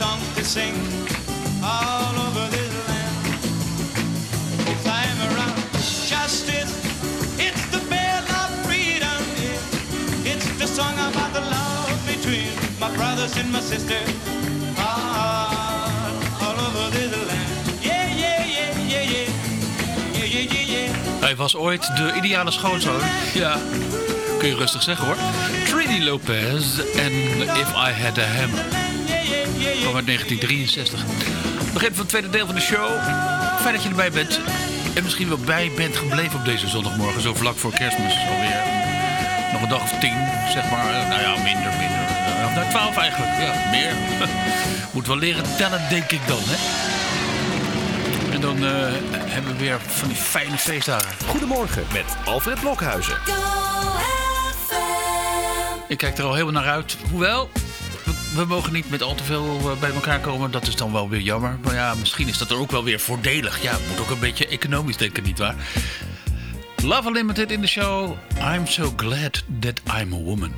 song to sing all over this land. It's a hammer of justice. It's the bell of freedom. yeah. It's the song about the love between my brothers and my sisters. Ah, all over this land. Yeah, yeah. Yeah, yeah, yeah, yeah. Hij was ooit de ideale schoonzoon. Ja, kun je rustig zeggen hoor. Trini Lopez en If I Had a Hammer. Kwam uit 1963. Begin van het tweede deel van de show. Fijn dat je erbij bent. En misschien wel bij bent gebleven op deze zondagmorgen. Zo vlak voor kerstmis alweer. Nog een dag of tien, zeg maar. Eh, Nou ja, minder, minder. Eh, Nou, twaalf eigenlijk. Ja, meer. Moet wel leren tellen, denk ik dan, hè. En dan eh, hebben we weer van die fijne feestdagen. Goedemorgen met Alfred Blokhuizen. Ik kijk er al helemaal naar uit. Hoewel, we, mogen niet met al te veel eh, bij elkaar komen. Dat is dan wel weer jammer. Maar ja, misschien is dat er ook wel weer voordelig. Ja, moet ook een beetje economisch denken, nietwaar? Love Unlimited in de show. I'm so glad that I'm a woman.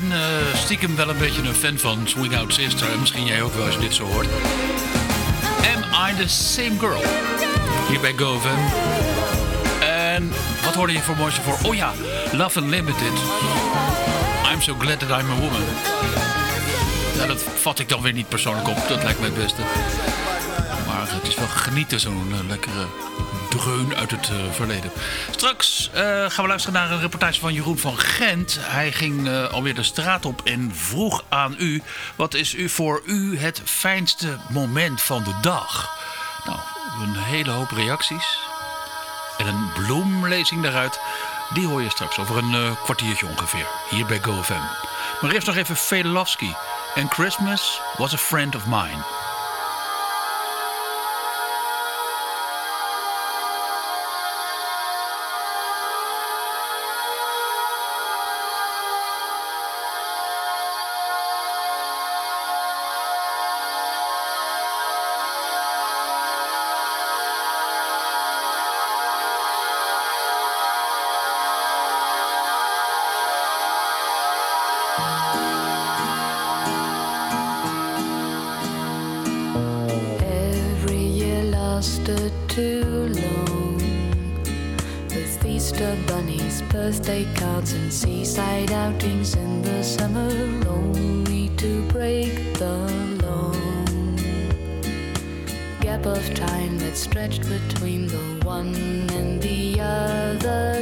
Ben eh, stiekem wel een beetje een fan van Swing Out Sister. En misschien jij ook wel als je dit zo hoort. Am I the Same Girl? Hier bij GoFam. En wat hoorde je voor mooiste voor? Oh ja, Love Unlimited. I'm so glad that I'm a woman. Ja, dat vat ik dan weer niet persoonlijk op. Dat lijkt mij het beste. Maar het is wel genieten, zo'n eh, lekkere dreun uit het eh, verleden. Straks eh, gaan we luisteren naar een reportage van Jeroen van Gent. Hij ging eh, alweer de straat op en vroeg aan u... wat is u voor u het fijnste moment van de dag? Nou, een hele hoop reacties. En een bloemlezing daaruit... die hoor je straks over een kwartiertje ongeveer. Hier bij GoFM. Maar eerst nog even Vedelovsky. And Christmas was a friend of mine. Birthday cards, and seaside outings in the summer, only to break the long gap of time that stretched between the one and the other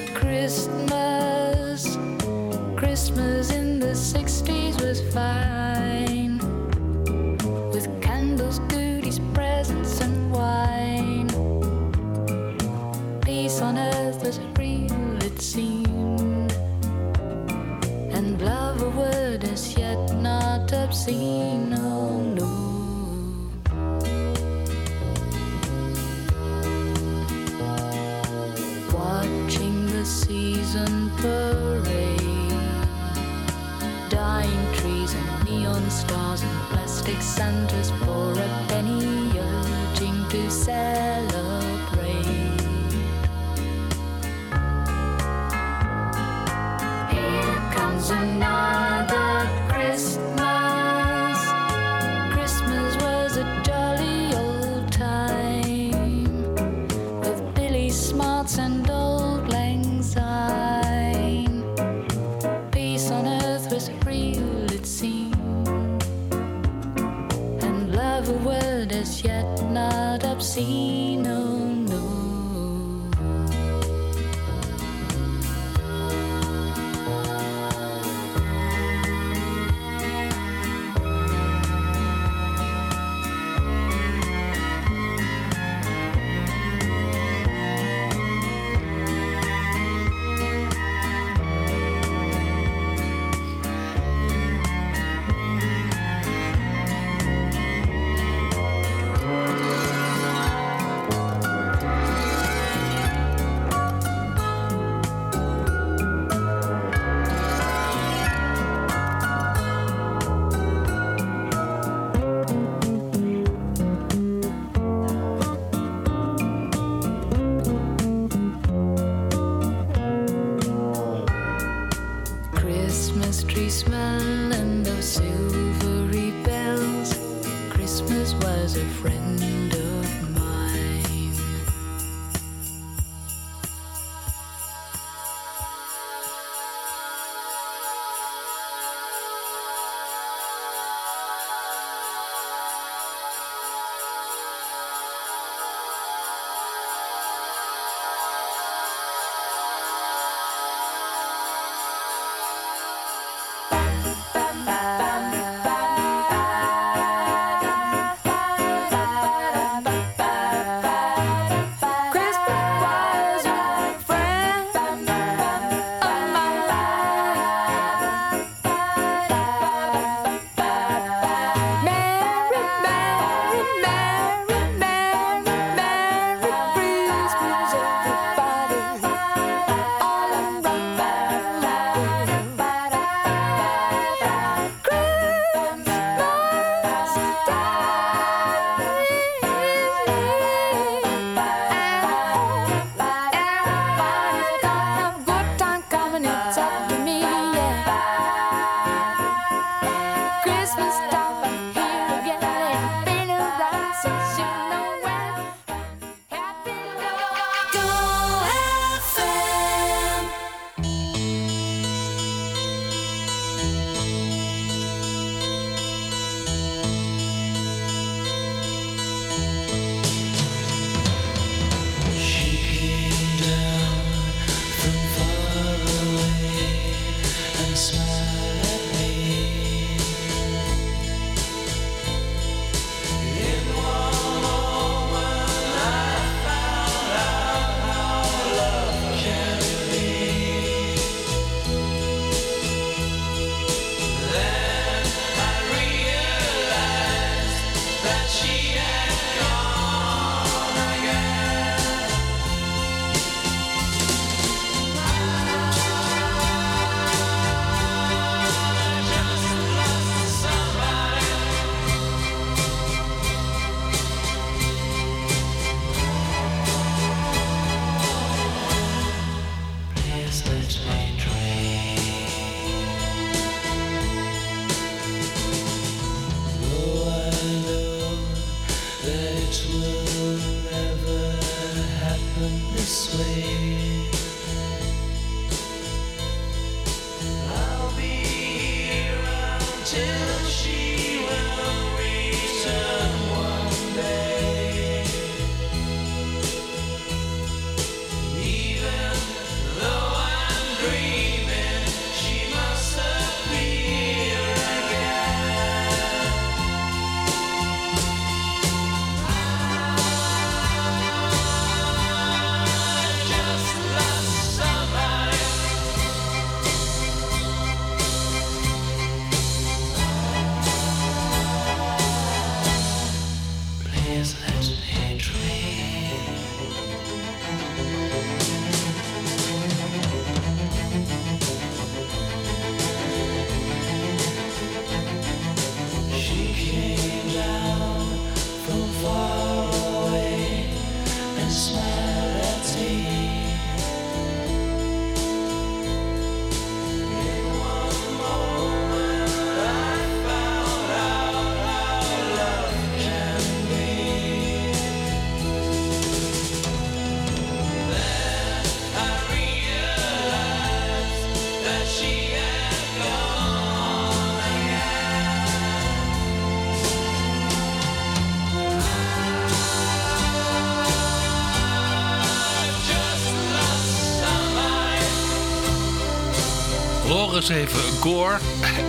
Even Gore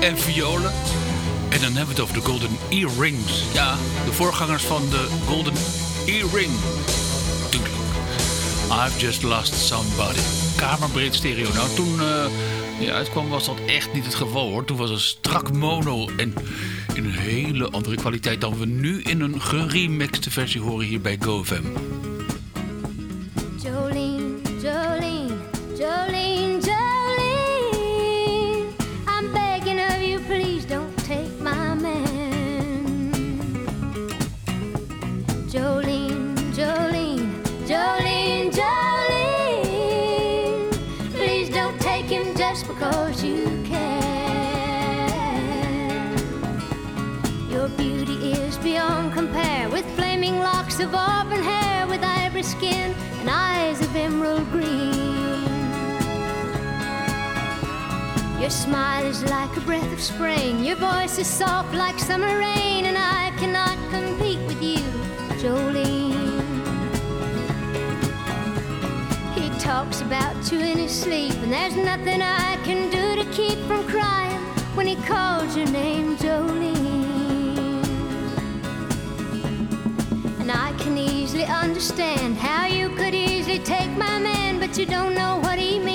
en violen. En dan hebben we het over de Golden Earrings. Ja, de voorgangers van de Golden Earring. Tuurlijk. I've just lost somebody. Kamerbreed stereo. Nou, toen die uitkwam was dat echt niet het geval hoor. Toen was het strak mono en in een hele andere kwaliteit dan we nu in een geremixte versie horen hier bij GoFM. Take just because you can. Your beauty is beyond compare with flaming locks of auburn hair, with ivory skin and eyes of emerald green. Your smile is like a breath of spring, your voice is soft like summer rain, and I cannot compete with you, Jolene. He talks about you in sleep, and there's nothing I can do to keep from crying when he calls your name, Jolene. And I can easily understand how you could easily take my man, but you don't know what he means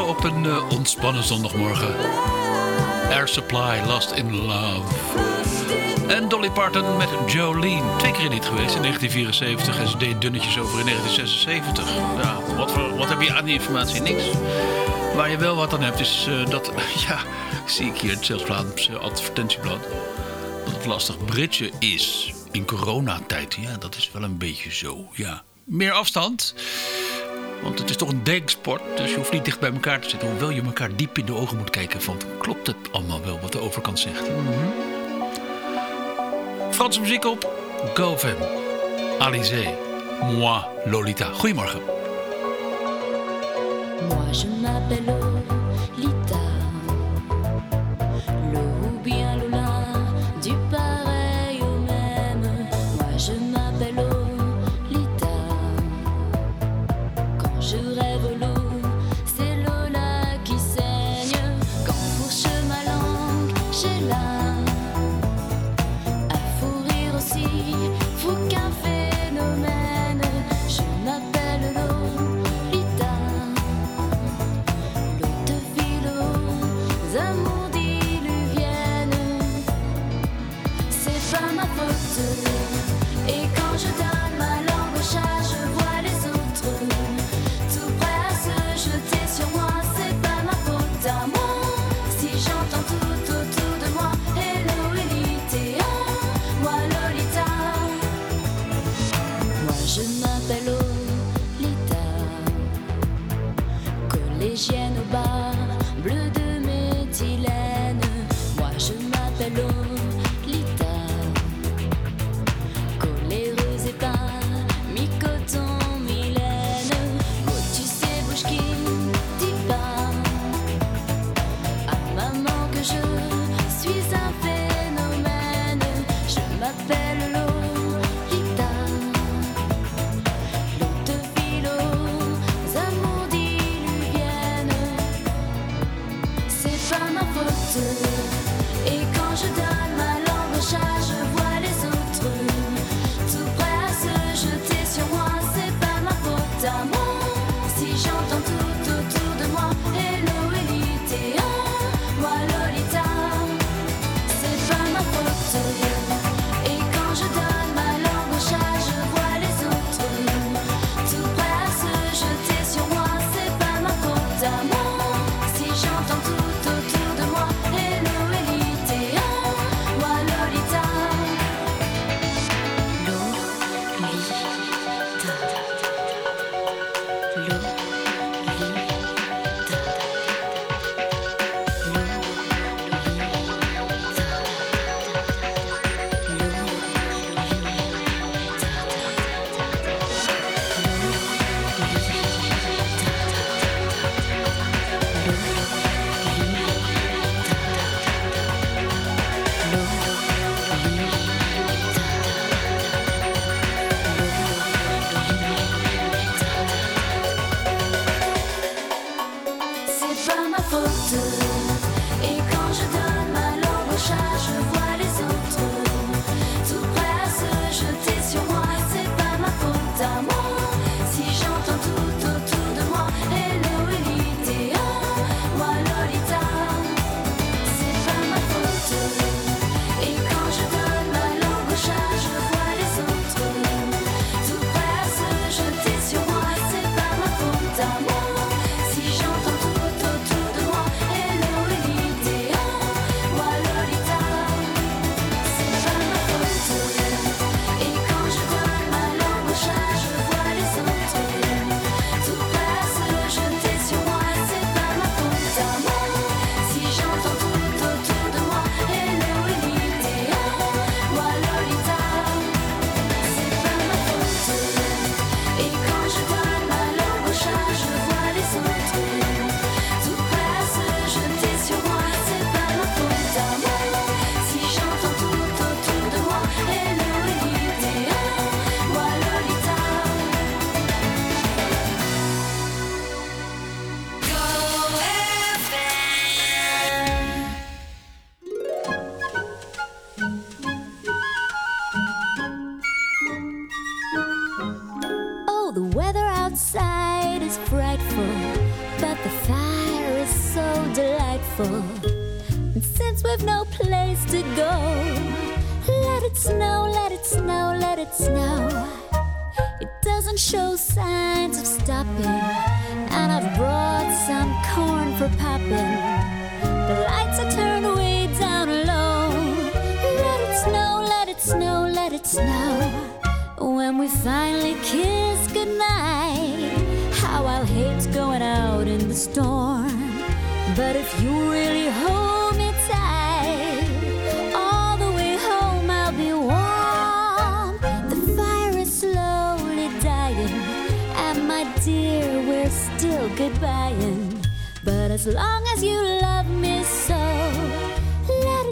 op een eh, ontspannen zondagmorgen. Air Supply, Lost in Love. En Dolly Parton met Jolene. Twee keer in niet geweest in 1974 en ze deed dunnetjes over in 1976. Ja, wat, wat heb je aan die informatie? Niks. Waar je wel wat aan hebt is eh, dat... Ja, zie ik hier het Zelfs eh, advertentieblad. Dat het lastig Britje is in coronatijd. Ja, dat is wel een beetje zo, ja. Meer afstand... Want het is toch een denksport, dus je hoeft niet dicht bij elkaar te zitten. Hoewel je elkaar diep in de ogen moet kijken van klopt het allemaal wel wat de overkant zegt. Mm -hmm. Franse muziek op, GoFam, Alizé, Moi, Lolita. Goedemorgen. Moi, je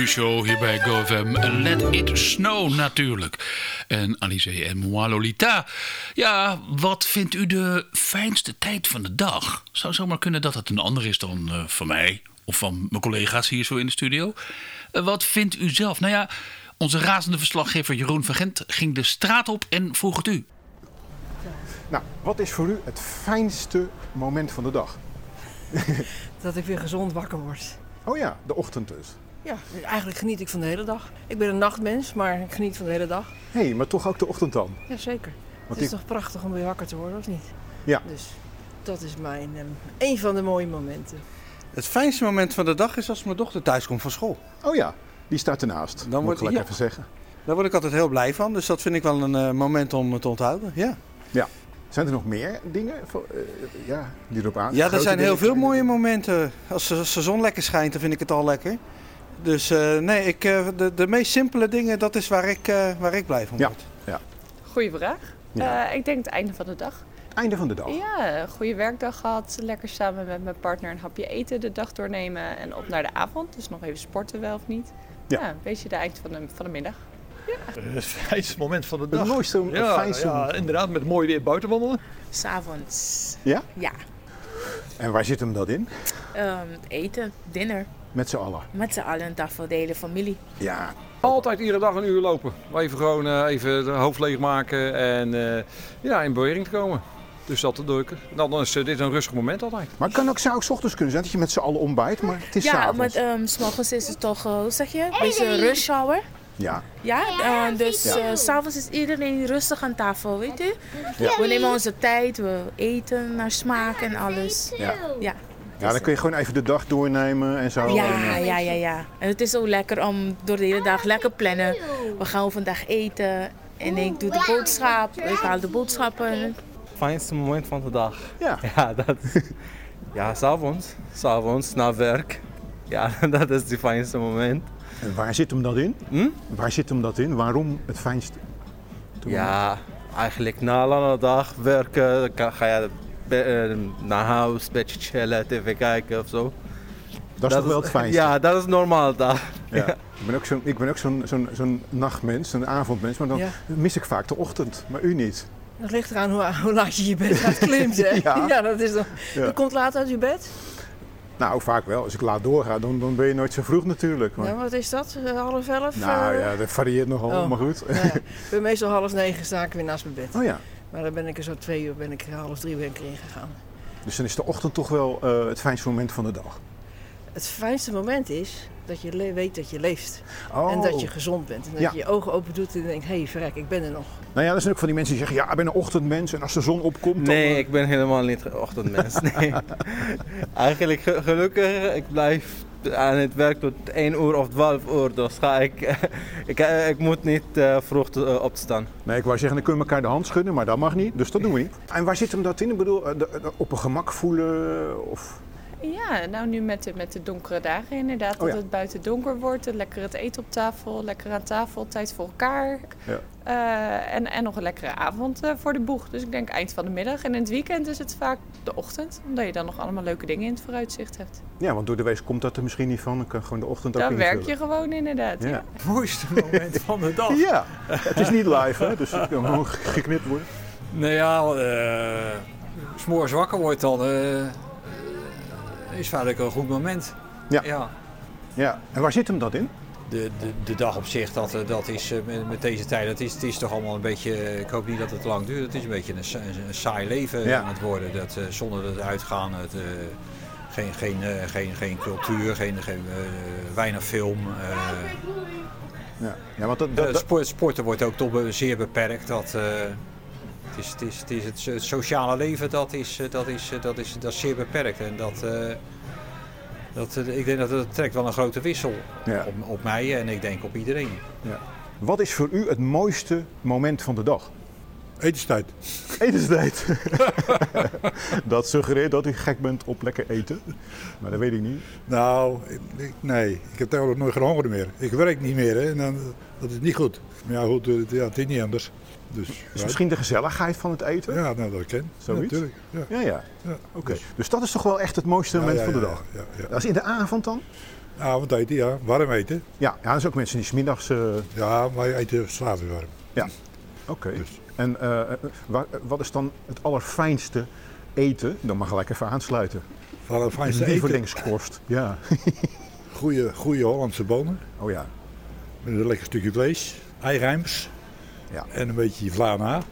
De show hier bij GoFM. Let It Snow natuurlijk. En Alice en Moi Lolita. Ja, wat vindt u de fijnste tijd van de dag? Zou zomaar kunnen dat het een ander is dan eh, van mij of van mijn collega's hier zo in de studio. Eh, wat vindt u zelf? Nou ja, onze razende verslaggever Jeroen van Gent ging de straat op en vroeg het u. Nou, wat is voor u het fijnste moment van de dag? Dat ik weer gezond wakker word. Oh ja, de ochtend dus. Ja, eigenlijk geniet ik van de hele dag. Ik ben een nachtmens, maar ik geniet van de hele dag. Hé, hey, maar toch ook de ochtend dan? Jazeker. Want Het is ik- toch prachtig om weer wakker te worden, of niet? Ja. Dus dat is mijn, ehm, een van de mooie momenten. Het fijnste moment van de dag is als mijn dochter thuis komt van school. Oh ja, die staat ernaast. Dan moet ik gelijk ja. even zeggen. Daar word ik altijd heel blij van. Dus dat vind ik wel een eh, moment om te onthouden. Ja, Zijn er nog meer dingen voor, eh, ja, die erop aan? ja er zijn heel veel mooie momenten. Als de, als de zon lekker schijnt, dan vind ik het al lekker. Dus eh, nee, ik, eh, de, de meest simpele dingen, dat is waar ik, eh, waar ik blij van Ja. word. Goeie vraag. Ja. Eh, ik denk het einde van de dag. Einde van de dag. Ja, een goede werkdag gehad. Lekker samen met mijn partner een hapje eten de dag doornemen. En op naar de avond. Dus nog even sporten wel of niet. Ja. Ja, een beetje de eind van de, van de middag. Het fijnste moment van de Het dag. mooiste, het ja, fijnste. ja, inderdaad, met mooi weer buiten wandelen. S'avonds. Ja? Ja. En waar zit hem dat in? Ehm, eten, dinner. Met z'n allen. Met z'n allen, een tafel, de hele familie. Ja, Altijd iedere dag een uur lopen. Even gewoon eh, even de hoofd leegmaken en eh, ja, in beweging te komen. Dus dat doe ik. Nou, dan is eh, dit een rustig moment altijd. maar het kan ook, zou ook 's ochtends kunnen zijn dat je met z'n allen ontbijt, maar het is ja, s'avonds. met ehm, s morgens is het toch, eh, hoe zeg je, een beetje rush hour. Ja, Ja, dus Ja. eh, s s'avonds is iedereen rustig aan tafel, weet u? Ja. We nemen onze tijd, we eten naar smaak en alles. ja. Ja. Ja, dan kun je gewoon even de dag doornemen en zo. Ja, eh, ja, ja, ja. En het is zo lekker om door de hele dag lekker plannen. We gaan vandaag eten en ik doe de boodschap, ik haal de boodschappen. Fijnste moment van de dag. Ja. Ja, dat Ja, s'avonds. S'avonds, na werk. Ja, dat is het fijnste moment. En waar zit hem dat in? Hm? Waar zit hem dat in? Waarom het fijnste? Ja, eigenlijk na een lange dag werken, ga je eh, naar huis, een beetje chillen, tv kijken of zo. Dat is toch wel het fijnste? Ja, dat is normaal dag. Ja. Ik ben ook zo'n ik ben ook zo'n zo'n zo'n nachtmens, een avondmens, maar dan Ja. mis ik vaak de ochtend, maar u niet. Dat ligt eraan hoe, hoe laat je je bed gaat klimmen. Ja. ja. dat is dan. Ja. Je komt laat uit je bed. Nou, vaak wel. Als ik laat doorga, dan, dan ben je nooit zo vroeg natuurlijk. Maar, Ja, wat is dat? Eh, half elf? nou eh? ja, dat varieert nogal, Oh. maar goed. Ja, ik ben meestal half negen sta ik weer naast mijn bed. Oh ja, Maar dan ben ik er zo twee uur, ben ik half drie ben ik erin gegaan. dus dan is de ochtend toch wel eh, het fijnste moment van de dag. Het fijnste moment is dat je weet dat je leeft. Oh. En dat je gezond bent. En dat Ja. je je ogen open doet en denkt, hé hey, verrek, ik ben er nog. Nou ja, er zijn ook van die mensen die zeggen, ja, ik ben een ochtendmens en als de zon opkomt, dan... Nee, eh, ik ben helemaal niet ochtendmens. Nee. Eigenlijk ge- gelukkig, ik blijf aan het werk tot 1 uur of 12 uur. Dus ga ik, ik, ik moet niet eh, vroeg te- eh, opstaan. Nee, ik wou zeggen, dan kunnen we elkaar de hand schudden, maar dat mag niet. Dus dat doen we niet. En waar zit hem dat in? Ik bedoel, eh, de- de- op een gemak voelen of... Ja, nou nu met de, met de donkere dagen inderdaad. Oh dat ja. het buiten donker wordt. Lekker het eten op tafel, lekker aan tafel, tijd voor elkaar. Ja. Eh, en, en nog een lekkere avond eh, voor de boeg. Dus ik denk eind van de middag. En in het weekend is het vaak de ochtend. Omdat je dan nog allemaal leuke dingen in het vooruitzicht hebt. Ja, want door de wees komt dat er misschien niet van. Dan kan gewoon de ochtend ook Dan werk je gewoon inderdaad. Ja. Ja. mooiste moment van de dag. Ja, het is niet live, hè? dus het kan gewoon geknipt worden. Nou ja, eh s'morgens wakker wordt dan, eh, is vaak een goed moment. Ja. ja. Ja, en waar zit hem dat in? De, de, de dag op zich, dat, eh, dat is eh, met, met deze tijd, dat is, het is toch allemaal een beetje, eh, ik hoop niet dat het lang duurt, het is een beetje een, sa- een saai leven Ja. aan het worden. Dat, zonder het uitgaan, het, eh, geen, geen, geen, geen cultuur, geen, geen, weinig film. Ja, ja want dat, dat, dat- sport, sporten wordt ook toch zeer beperkt. Dat, is, het, is, het, is het, so- het sociale leven dat is, eh, dat is, eh, dat is, dat is zeer beperkt. En dat, eh, dat, ik denk dat het trekt wel een grote wissel Ja. op, op mij en ik denk op iedereen. ja. Wat is voor u het mooiste moment van de dag? Etenstijd. Etenstijd. dat suggereert dat u gek bent op lekker eten. Maar dat weet ik niet. Nou, ik- nee, ik heb tegenwoordig nooit geen honger meer. Ik werk niet meer hè, en dan, dat is niet goed. Maar ja, goed, ja, het is niet anders. Dus, Is misschien de gezelligheid van het eten? Ja, nou, dat ken Zoiets? natuurlijk. Ja. Ja, ja. Ja, Oké. Dus dat is toch wel echt het mooiste Ja, moment ja, van de ja, dag? ja, ja. Dat is in de avond dan? Avondeten, ja. Warm eten. Ja, ja er zijn ook mensen die smiddags... eh Ja, maar je eten s'avonds warm. Ja. Oké. Dus. En eh, eh, wa- wat is dan het allerfijnste eten? Dan mag gelijk even aansluiten. Het fijnste eten. Lievelingskost. Ja. Goeie, goeie Hollandse bonen. Oh ja. Met een lekker stukje vlees. Eirijms. Ja. En een beetje vlaana.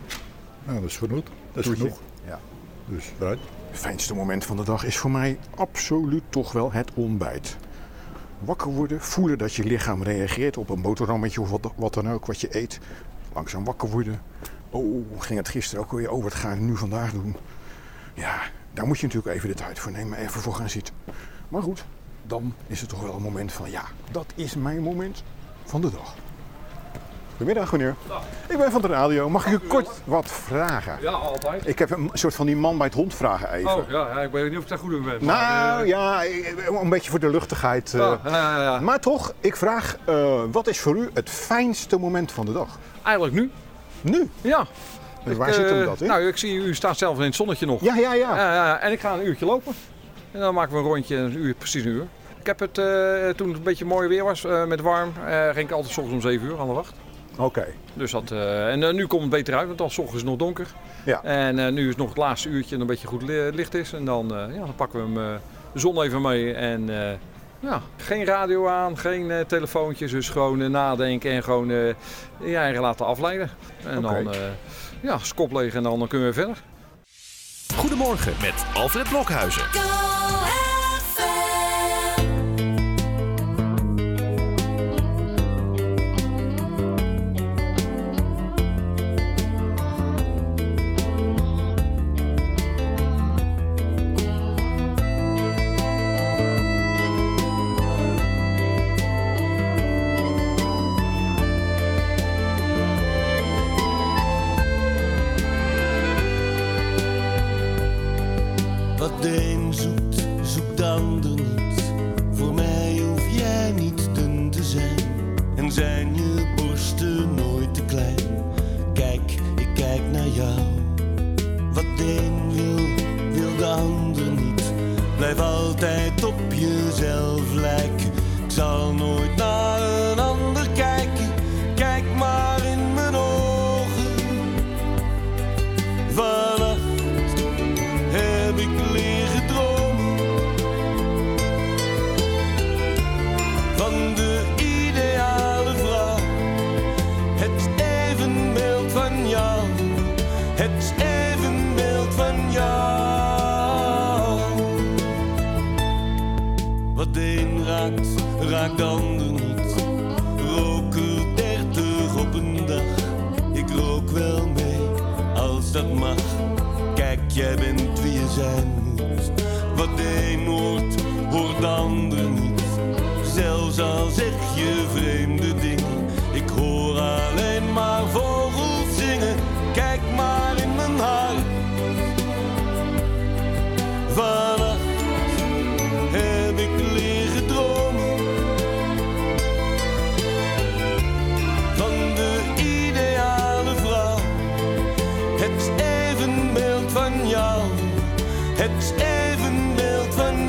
Nou, dat is genoeg. Dat is Toetje. genoeg. Ja. Dus. Het fijnste moment van de dag is voor mij absoluut toch wel het ontbijt. Wakker worden, voelen dat je lichaam reageert op een boterhammetje of wat, wat dan ook wat je eet. Langzaam wakker worden. Oh, ging het gisteren ook weer? Oh, wat ga ik nu vandaag doen? Ja, daar moet je natuurlijk even de tijd voor nemen, even voor gaan zitten. Maar goed, dan is het toch wel een moment van ja, dat is mijn moment van de dag. Goedemiddag, meneer. Ik ben van de radio. Mag ik u kort wat vragen? Ja, altijd. Ik heb een soort van die man bij het hond vragen even. Oh ja, ja, ik weet niet of ik daar goed in ben. maar, Nou eh, ja, een beetje voor de luchtigheid. eh. ja, ja, ja, ja. Maar toch, ik vraag, eh, wat is voor u het fijnste moment van de dag? Eigenlijk nu. Nu? Ja. Dus waar zit hem eh, dat in? Nou, ik zie u staat zelf in het zonnetje nog. Ja, ja, ja. Ja, ja, en ik ga een uurtje lopen. En dan maken we een rondje, een uur, precies een uur. Ik heb het, eh, toen het een beetje mooi weer was, eh, met warm, eh, ging ik altijd 's ochtends om 7 uur aan de wacht. Oké. Dus dat, eh, en eh, nu komt het beter uit, want dan 's ochtends nog donker. Ja. En eh, nu is nog het laatste uurtje en een beetje goed li- licht is. En dan, eh, ja, dan pakken we hem, eh, de zon even mee. En eh, ja, geen radio aan, geen eh, telefoontjes. Dus gewoon nadenken en gewoon eh, je eigen laten afleiden. En dan, eh ja, skop leeg en dan, dan kunnen we verder. Goedemorgen met Alfred Blokhuizen.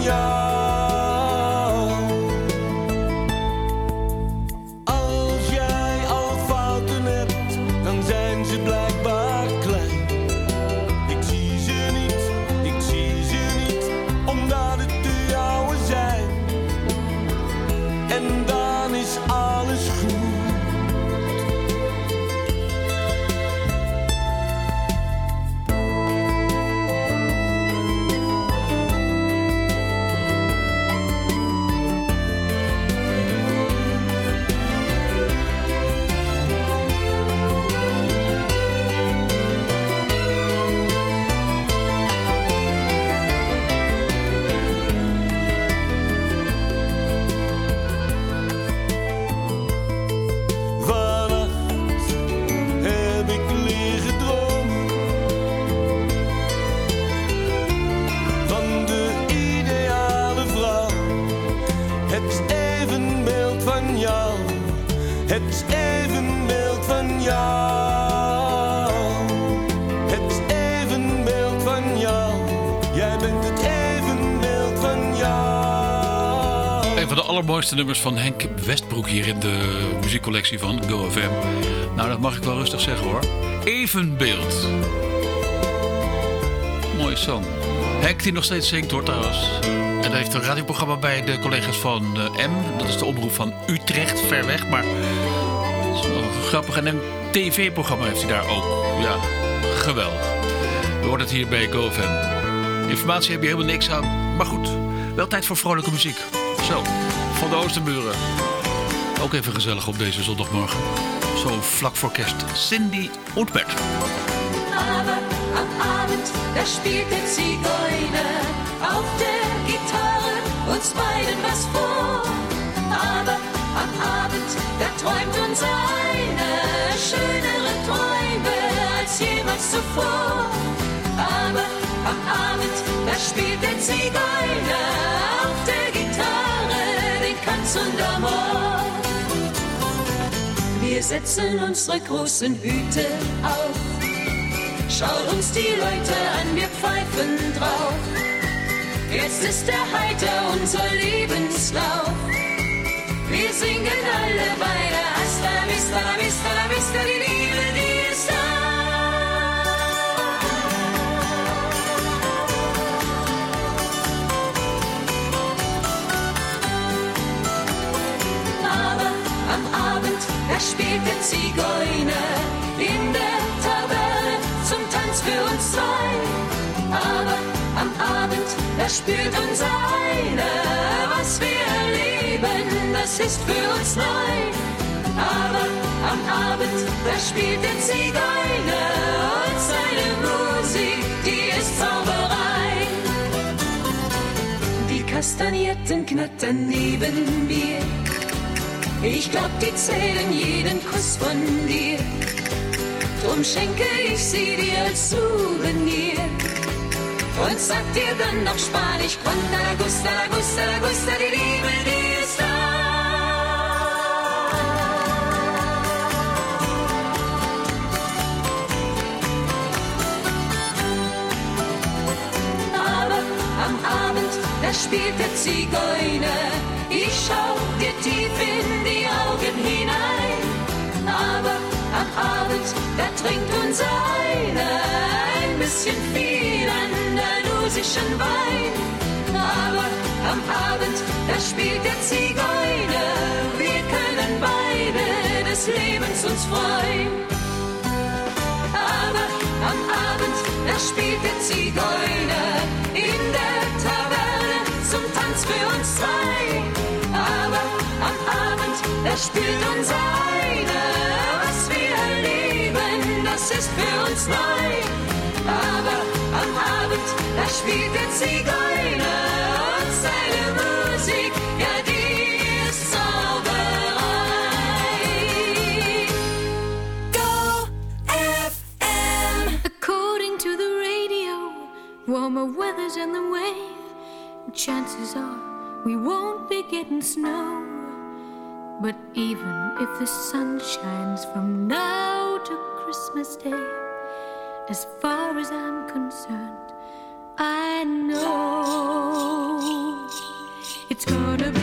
Evenbeeld allermooiste nummers van Henk Westbroek hier in de muziekcollectie van GoFM. Nou, dat mag ik wel rustig zeggen hoor. Evenbeeld. Mooie song. Henk die nog steeds zingt hoor trouwens. En hij heeft een radioprogramma bij de collega's van eh, M. Dat is de omroep van Utrecht, ver weg. Maar dat is wel grappig. En een tv-programma heeft hij daar ook. Ja, geweldig. We horen het hier bij GoFM. Informatie heb je helemaal niks aan. Maar goed, wel tijd voor vrolijke muziek. Zo, van de Oosterburen. Ook even gezellig op deze zondagmorgen. Zo vlak voor kerst. Cindy Oetbert. Aber am Abend, da spielt der Zigeuner auf der Gitarre uns beiden was vor. Aber am Abend, da träumt uns einer schönere Träume als jemals zuvor. Aber am Abend, da spielt der Zigeuner auf der den Kanz und Amor. Wir setzen unsere großen Hüte auf. Schaut uns die Leute an, wir pfeifen drauf. Jetzt ist er heiter unser Lebenslauf. Wir singen alle beide Hasta la vista, la vista, la vista, die Liebe, die spielt der Zigeuner in der Taverne zum Tanz für uns zwei. Aber am Abend, da spürt uns einer, was wir erleben, das ist für uns neu. Aber am Abend, da spielt der Zigeuner und seine Musik, die ist Zauberei. Die Kastanierten knattern neben mir. Ich glaub, die zählen jeden Kuss von dir. Drum schenke ich sie dir als Souvenir. Und sag dir dann noch Spanisch, Cuando la gusta, la gusta, la gusta, die Liebe, die ist da. Aber am Abend, da spielt der Zigeuner. Bisschen viel andalusischen Wein. Aber am Abend, da spielt der Zigeuner. Wir können beide des Lebens uns freuen. Aber am Abend, da spielt der Zigeuner in der Taverne zum Tanz für uns zwei. Aber am Abend, da spielt uns einer, was wir erleben, das ist für uns neu. spielt Zigeuner und seine Musik, ja, die ist Zauberei. Go FM! According to the radio, warmer weather's on the way. Chances are we won't be getting snow. But even if the sun shines from now to Christmas Day, as far as I'm concerned, I know it's gonna be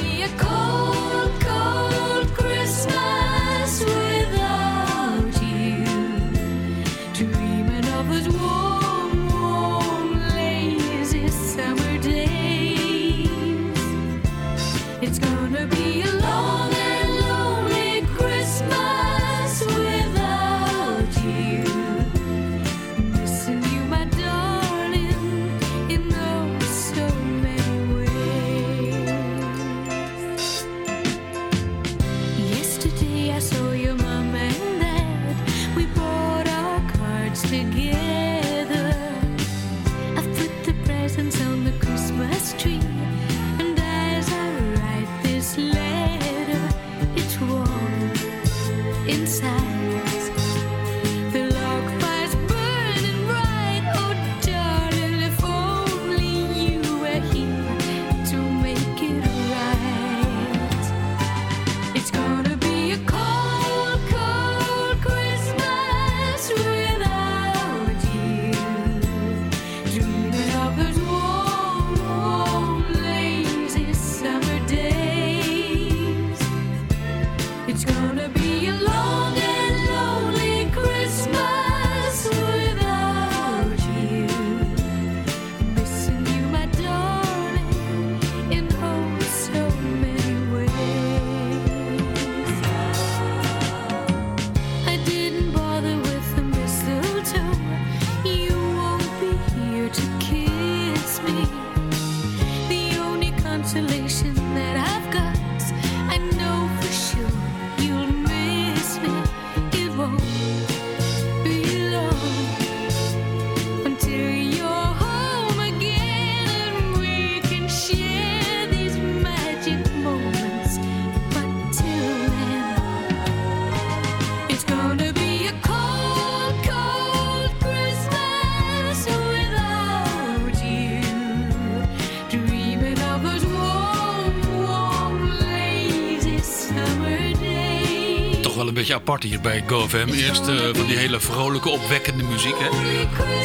beetje apart hier bij GoFM. Eerst eh, van die hele vrolijke, opwekkende muziek. Hè?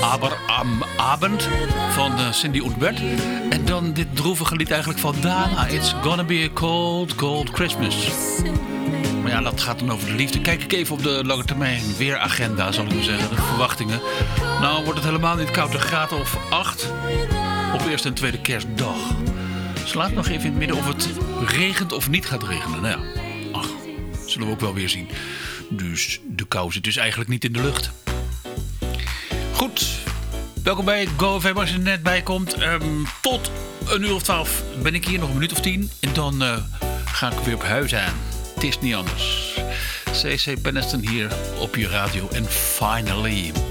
Aber am Abend van eh, Cindy Oetbert. En dan dit droevige lied eigenlijk van Dana. It's gonna be a cold, cold Christmas. Maar ja, dat gaat dan over de liefde. Kijk ik even op de lange termijn weeragenda, zal ik maar zeggen. De verwachtingen. Nou wordt het helemaal niet koud. Een graad of 8 op eerste en tweede kerstdag. Slaat nog even in het midden of het regent of niet gaat regenen. Nou ja, zullen we ook wel weer zien. Dus de kou zit dus eigenlijk niet in de lucht. Goed, welkom bij GoFM als je er net bij komt. Ehm, tot een uur of twaalf ben ik hier, nog een minuut of tien. En dan eh, ga ik weer op huis aan. Het is niet anders. CC Peniston hier op je radio. En finally...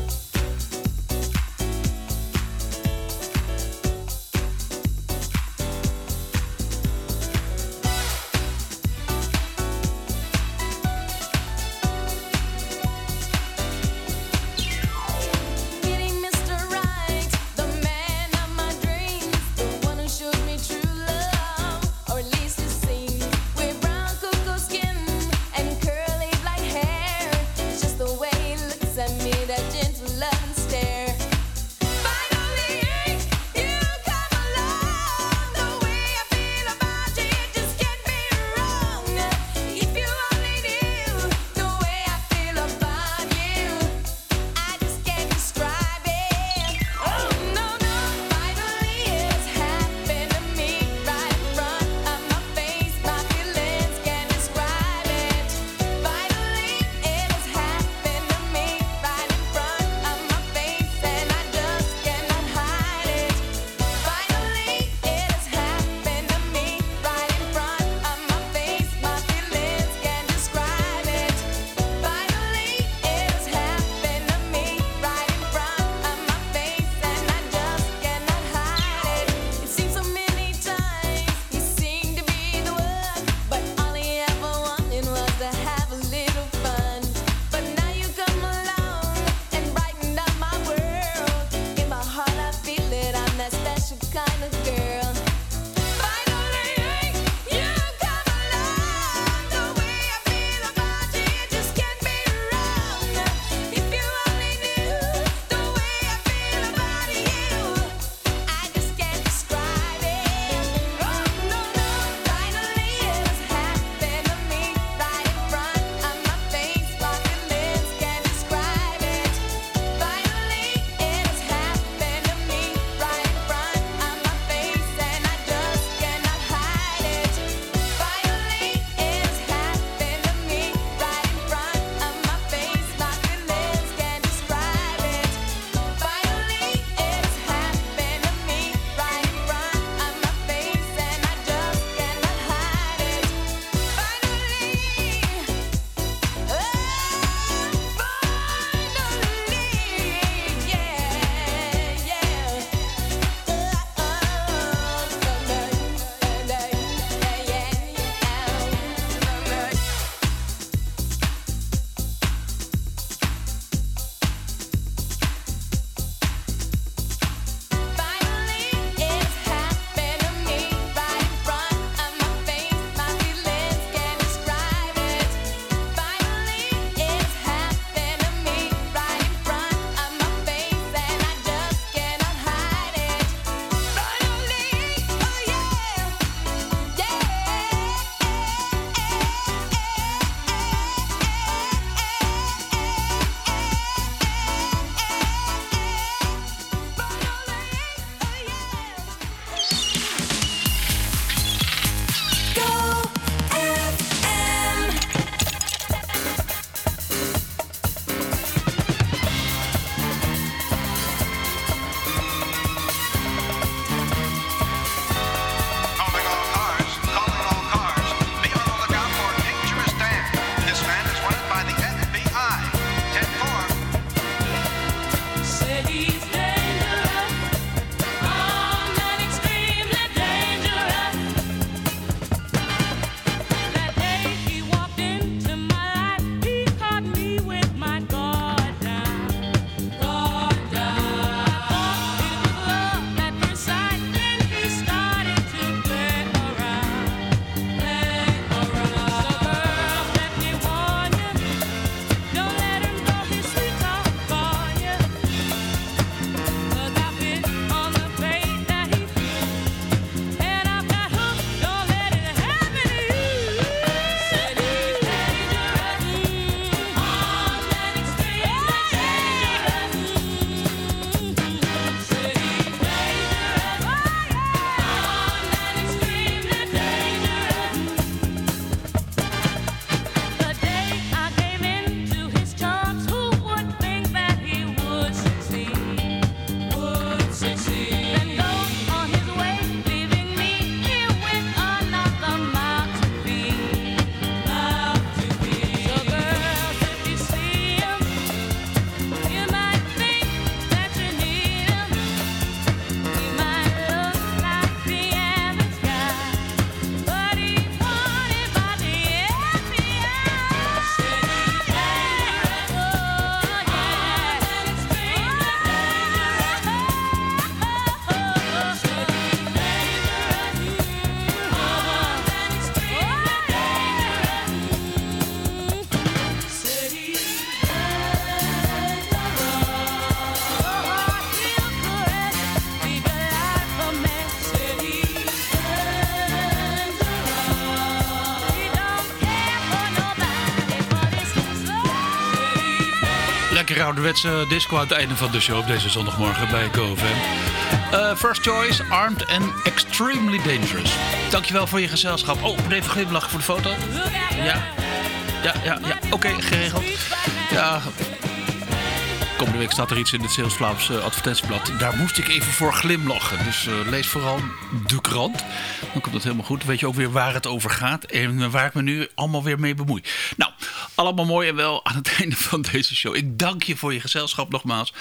ouderwetse disco aan het einde van de show op deze zondagmorgen bij GoFam. Eh first choice, Armed and Extremely Dangerous. Dankjewel voor je gezelschap. Oh, even glimlachen voor de foto. Ja, ja, ja, ja. Oké, geregeld. Ja, komende week staat er iets in het Zeeuws Vlaams eh, advertentieblad. Daar moest ik even voor glimlachen. Dus eh, lees vooral de krant. Dan komt het helemaal goed. Weet je ook weer waar het over gaat. En waar ik me nu allemaal weer mee bemoei. Nou, allemaal mooi en wel aan het einde van deze show. Ik dank je voor je gezelschap nogmaals.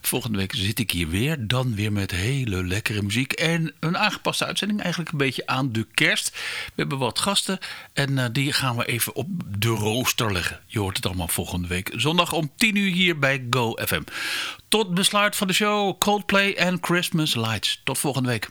Volgende week zit ik hier weer. Dan weer met hele lekkere muziek. En een aangepaste uitzending. Eigenlijk een beetje aan de kerst. We hebben wat gasten. En eh, die gaan we even op de rooster leggen. Je hoort het allemaal volgende week. Zondag om 10 uur hier bij Go FM. Tot besluit van de show. Coldplay en Christmas Lights. Tot volgende week.